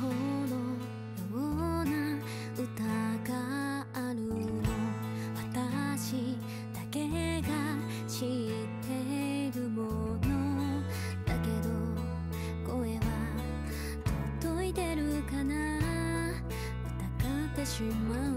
法のような歌があるの。私だけが知っているもの。だけど声は届いてるかな。疑ってしまう。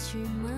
届